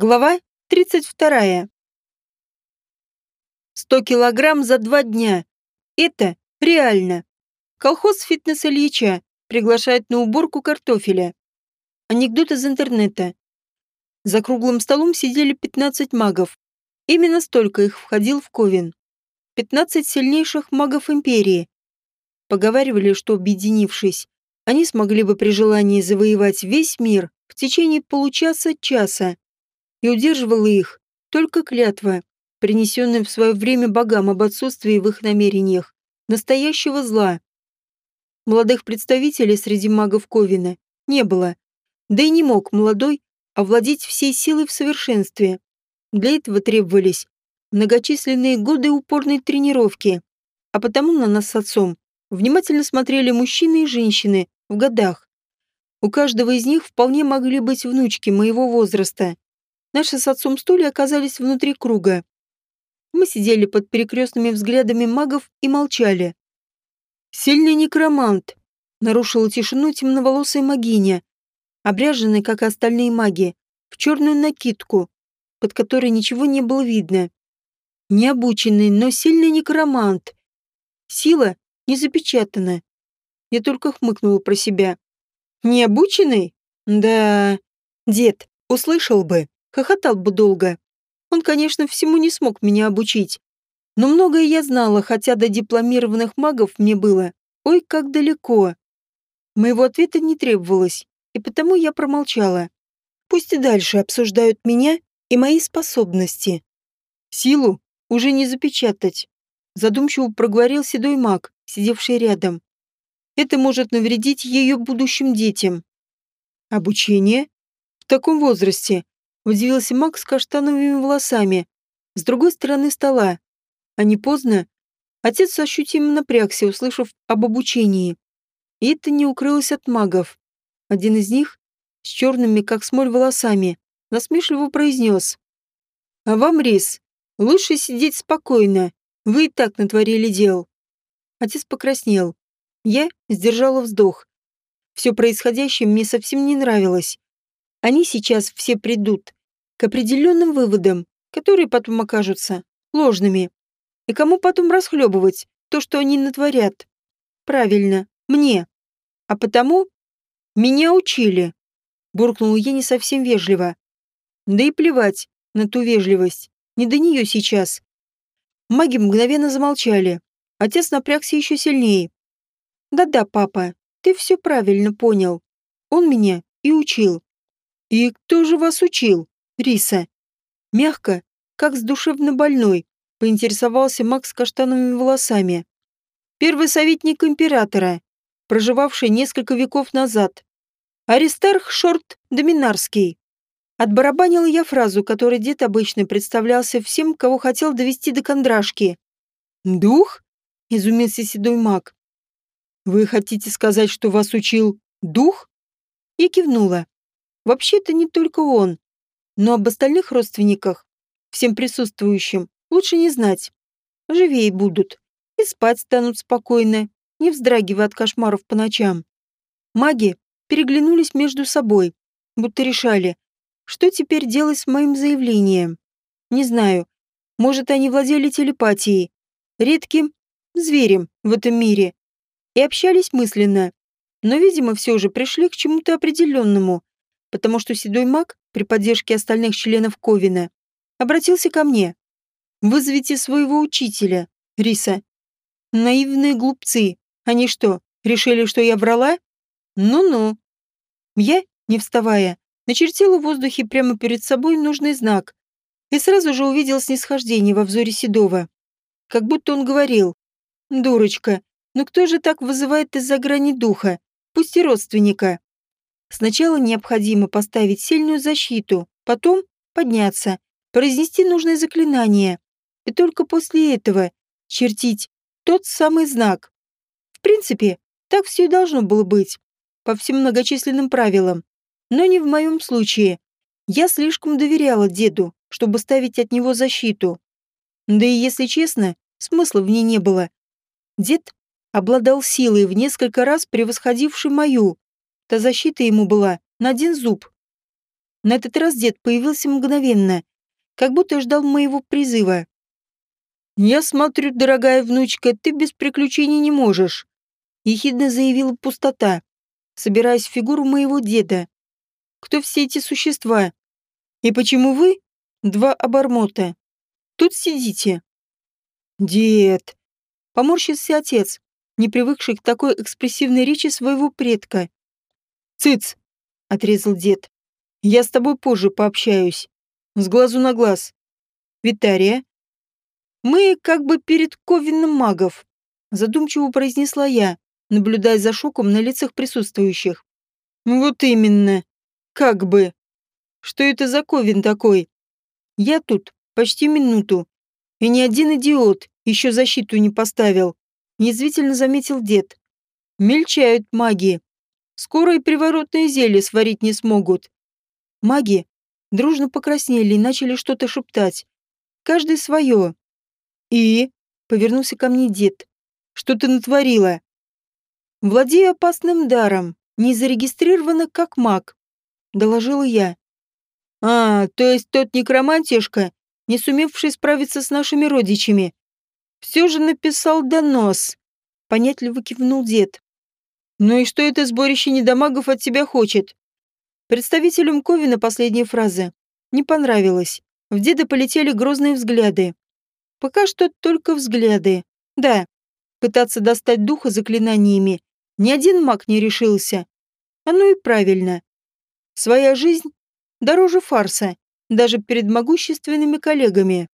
Глава 32. 100 килограмм за два дня. Это реально. Колхоз фитнес Ильича приглашает на уборку картофеля. Анекдот из интернета. За круглым столом сидели 15 магов. Именно столько их входил в Ковен. 15 сильнейших магов империи. Поговаривали, что объединившись, они смогли бы при желании завоевать весь мир в течение получаса-часа и удерживала их только клятва, принесенная в свое время богам об отсутствии в их намерениях настоящего зла. Молодых представителей среди магов Ковина не было, да и не мог молодой овладеть всей силой в совершенстве. Для этого требовались многочисленные годы упорной тренировки, а потому на нас с отцом внимательно смотрели мужчины и женщины в годах. У каждого из них вполне могли быть внучки моего возраста. Наши с отцом стулья оказались внутри круга. Мы сидели под перекрестными взглядами магов и молчали. «Сильный некромант», — нарушила тишину темноволосая магиня, обряженная, как и остальные маги, в черную накидку, под которой ничего не было видно. Необученный, но сильный некромант. Сила не запечатана. Я только хмыкнула про себя. Необученный? Да. Дед, услышал бы хохотал бы долго. Он, конечно, всему не смог меня обучить. Но многое я знала, хотя до дипломированных магов мне было. Ой, как далеко. Моего ответа не требовалось, и потому я промолчала. Пусть и дальше обсуждают меня и мои способности. Силу уже не запечатать. Задумчиво проговорил седой маг, сидевший рядом. Это может навредить ее будущим детям. Обучение? В таком возрасте Удивился с каштановыми волосами. С другой стороны стола. А не поздно? Отец ощутимо напрягся, услышав об обучении. И это не укрылось от магов. Один из них, с черными, как смоль, волосами, насмешливо произнес. «А вам, Рис, лучше сидеть спокойно. Вы и так натворили дел». Отец покраснел. Я сдержала вздох. Все происходящее мне совсем не нравилось. Они сейчас все придут, к определенным выводам, которые потом окажутся ложными. И кому потом расхлебывать то, что они натворят? Правильно, мне. А потому меня учили. Буркнул я не совсем вежливо. Да и плевать на ту вежливость. Не до нее сейчас. Маги мгновенно замолчали. Отец напрягся еще сильнее. Да-да, папа, ты все правильно понял. Он меня и учил. И кто же вас учил? Риса. Мягко, как с душевно больной, поинтересовался Макс каштановыми волосами. Первый советник императора, проживавший несколько веков назад. Аристарх Шорт Доминарский. Отбарабанила я фразу, которой дед обычно представлялся всем, кого хотел довести до кондрашки. «Дух?» — изумился седой маг. «Вы хотите сказать, что вас учил дух?» Я кивнула. «Вообще-то не только он. Но об остальных родственниках, всем присутствующим, лучше не знать. Живее будут. И спать станут спокойно, не вздрагивая от кошмаров по ночам. Маги переглянулись между собой, будто решали, что теперь делать с моим заявлением. Не знаю. Может, они владели телепатией, редким зверем в этом мире, и общались мысленно. Но, видимо, все же пришли к чему-то определенному, потому что седой маг при поддержке остальных членов Ковина, обратился ко мне. «Вызовите своего учителя, Риса». Наивные глупцы. Они что, решили, что я врала? Ну-ну. Я, не вставая, начертила в воздухе прямо перед собой нужный знак и сразу же увидел снисхождение во взоре Седова. Как будто он говорил, «Дурочка, ну кто же так вызывает из-за грани духа, пусть и родственника?» Сначала необходимо поставить сильную защиту, потом подняться, произнести нужное заклинание, и только после этого чертить тот самый знак. В принципе, так все и должно было быть, по всем многочисленным правилам. Но не в моем случае. Я слишком доверяла деду, чтобы ставить от него защиту. Да и, если честно, смысла в ней не было. Дед обладал силой в несколько раз превосходившей мою, Та защита ему была на один зуб. На этот раз дед появился мгновенно, как будто ждал моего призыва. «Я смотрю, дорогая внучка, ты без приключений не можешь», — ехидно заявила пустота, собираясь в фигуру моего деда. «Кто все эти существа? И почему вы, два обормота, тут сидите?» «Дед!» — поморщился отец, не привыкший к такой экспрессивной речи своего предка. «Цыц!» — отрезал дед. «Я с тобой позже пообщаюсь. С глазу на глаз. Витария?» «Мы как бы перед ковенным магов», — задумчиво произнесла я, наблюдая за шоком на лицах присутствующих. «Вот именно. Как бы. Что это за ковен такой? Я тут почти минуту, и ни один идиот еще защиту не поставил язвительно заметил дед. Мельчают маги. Скоро и приворотные зелья сварить не смогут. Маги дружно покраснели и начали что-то шептать. Каждый свое. И, повернулся ко мне дед, что ты натворила? Владею опасным даром, не зарегистрировано как маг, доложила я. А, то есть тот некромантишка, не сумевший справиться с нашими родичами, все же написал донос. Понятливо кивнул дед. Ну и что это сборище недомагов от тебя хочет? Представителям Ковина последняя фраза не понравилась. В деда полетели грозные взгляды. Пока что только взгляды. Да, пытаться достать духа заклинаниями ни один маг не решился. Оно и правильно. Своя жизнь дороже фарса, даже перед могущественными коллегами.